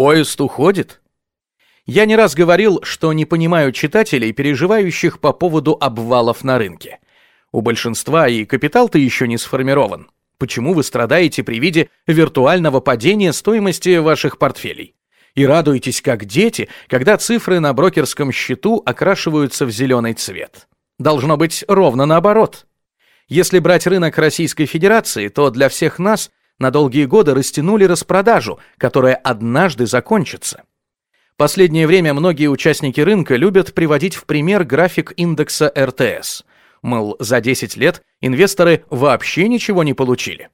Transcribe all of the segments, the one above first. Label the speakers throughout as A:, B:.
A: Поезд уходит. Я не раз говорил, что не понимаю читателей, переживающих по поводу обвалов на рынке. У большинства и капитал-то еще не сформирован. Почему вы страдаете при виде виртуального падения стоимости ваших портфелей? И радуетесь как дети, когда цифры на брокерском счету окрашиваются в зеленый цвет. Должно быть ровно наоборот. Если брать рынок Российской Федерации, то для всех нас на долгие годы растянули распродажу, которая однажды закончится. Последнее время многие участники рынка любят приводить в пример график индекса РТС. Мол, за 10 лет инвесторы вообще ничего не получили.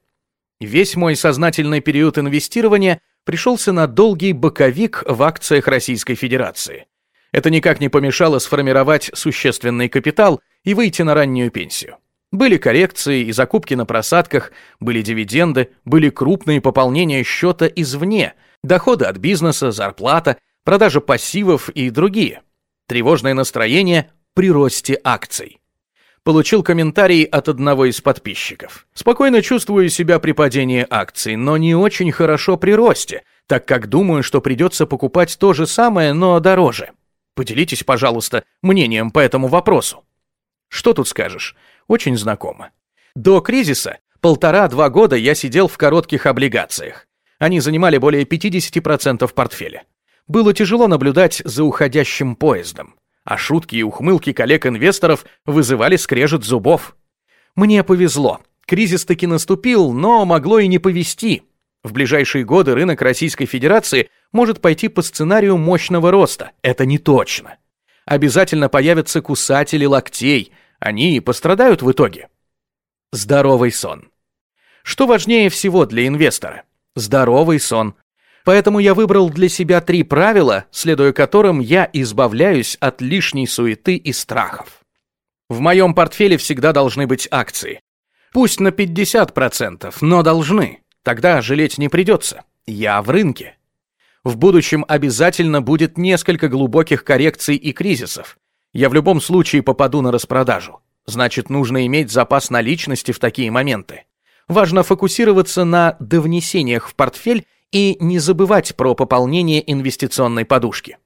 A: Весь мой сознательный период инвестирования пришелся на долгий боковик в акциях Российской Федерации. Это никак не помешало сформировать существенный капитал и выйти на раннюю пенсию. Были коррекции и закупки на просадках, были дивиденды, были крупные пополнения счета извне, доходы от бизнеса, зарплата, продажа пассивов и другие. Тревожное настроение при росте акций. Получил комментарий от одного из подписчиков. Спокойно чувствую себя при падении акций, но не очень хорошо при росте, так как думаю, что придется покупать то же самое, но дороже. Поделитесь, пожалуйста, мнением по этому вопросу. Что тут скажешь? Очень знакомо. До кризиса полтора-два года я сидел в коротких облигациях. Они занимали более 50% портфеля. Было тяжело наблюдать за уходящим поездом, а шутки и ухмылки коллег-инвесторов вызывали скрежет зубов. Мне повезло. Кризис таки наступил, но могло и не повезти. В ближайшие годы рынок Российской Федерации может пойти по сценарию мощного роста. Это не точно. Обязательно появятся кусатели локтей – они и пострадают в итоге. Здоровый сон. Что важнее всего для инвестора? Здоровый сон. Поэтому я выбрал для себя три правила, следуя которым я избавляюсь от лишней суеты и страхов. В моем портфеле всегда должны быть акции. Пусть на 50%, но должны. Тогда жалеть не придется. Я в рынке. В будущем обязательно будет несколько глубоких коррекций и кризисов. Я в любом случае попаду на распродажу. Значит, нужно иметь запас наличности в такие моменты. Важно фокусироваться на довнесениях в портфель и не забывать про пополнение инвестиционной подушки.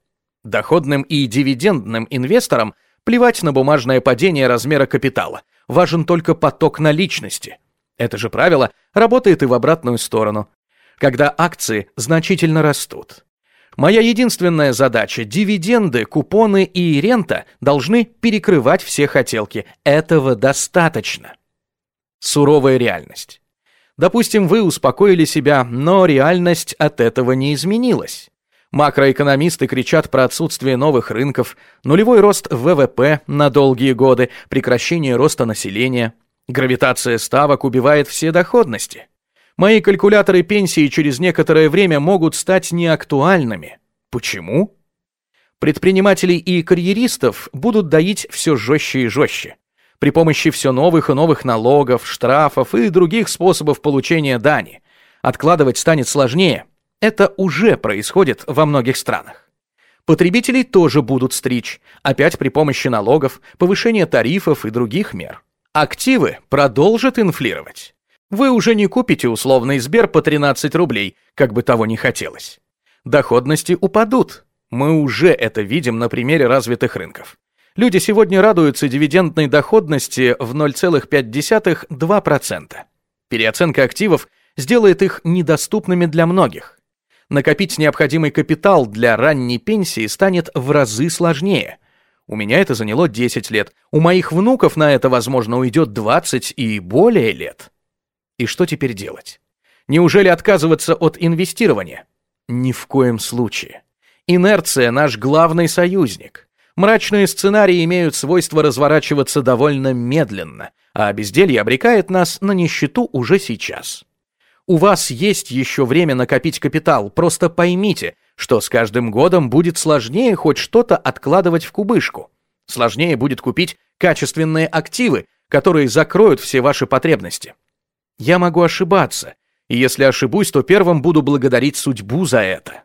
A: Доходным и дивидендным инвесторам плевать на бумажное падение размера капитала. Важен только поток наличности. Это же правило работает и в обратную сторону. Когда акции значительно растут, Моя единственная задача – дивиденды, купоны и рента должны перекрывать все хотелки. Этого достаточно. Суровая реальность. Допустим, вы успокоили себя, но реальность от этого не изменилась. Макроэкономисты кричат про отсутствие новых рынков, нулевой рост ВВП на долгие годы, прекращение роста населения. Гравитация ставок убивает все доходности. Мои калькуляторы пенсии через некоторое время могут стать неактуальными. Почему? Предпринимателей и карьеристов будут доить все жестче и жестче. При помощи все новых и новых налогов, штрафов и других способов получения дани. Откладывать станет сложнее. Это уже происходит во многих странах. Потребителей тоже будут стричь, опять при помощи налогов, повышения тарифов и других мер. Активы продолжат инфлировать. Вы уже не купите условный Сбер по 13 рублей, как бы того ни хотелось. Доходности упадут. Мы уже это видим на примере развитых рынков. Люди сегодня радуются дивидендной доходности в 0,5-2%. Переоценка активов сделает их недоступными для многих. Накопить необходимый капитал для ранней пенсии станет в разы сложнее. У меня это заняло 10 лет. У моих внуков на это, возможно, уйдет 20 и более лет. И что теперь делать? Неужели отказываться от инвестирования? Ни в коем случае. Инерция – наш главный союзник. Мрачные сценарии имеют свойство разворачиваться довольно медленно, а безделье обрекает нас на нищету уже сейчас. У вас есть еще время накопить капитал, просто поймите, что с каждым годом будет сложнее хоть что-то откладывать в кубышку. Сложнее будет купить качественные активы, которые закроют все ваши потребности. Я могу ошибаться, и если ошибусь, то первым буду благодарить судьбу за это.